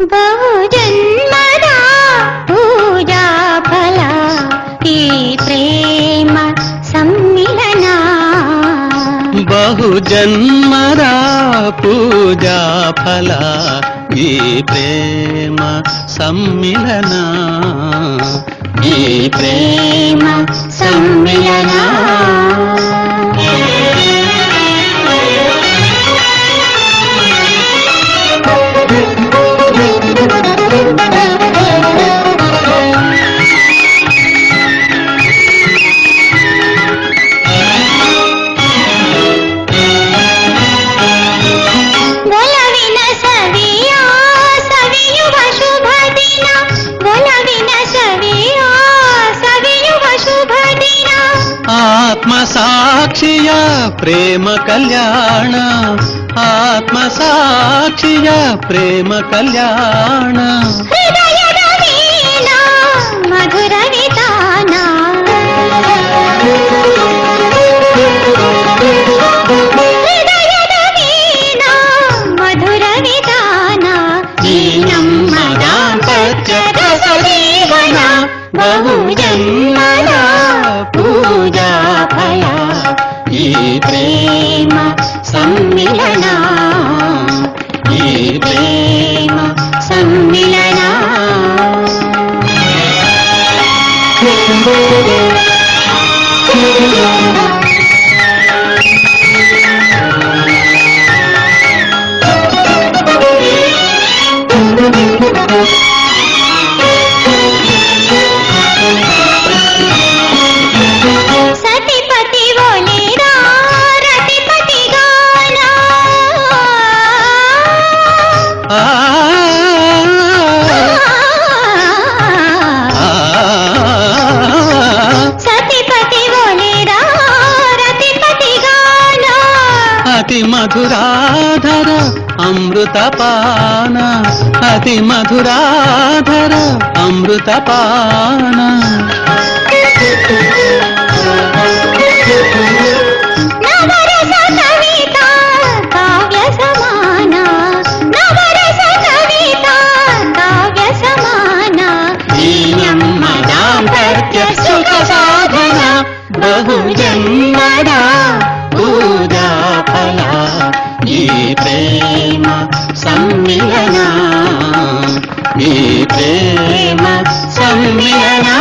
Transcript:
बहुजन्मरा पूजाफला प्रेम सम्मिलना। बहुजन्मरा पूजाफला प्रेम सम्मिलना। ई प्रेम సాక్షియ ప్రేమ కళ్యాణ ఆత్మ సాక్షియ ప్రేమ కళ్యాణ. మధుర విధాన మధుర విధాన ఈ ప్రేమ సమ్మిళనా ఈ ప్రేమ సమ్మిళనా Thank you. అతి మధురాధర అమృత పాన అతి మధురాధర అమృత పాన నవరస ही प्रेम सम्मिलना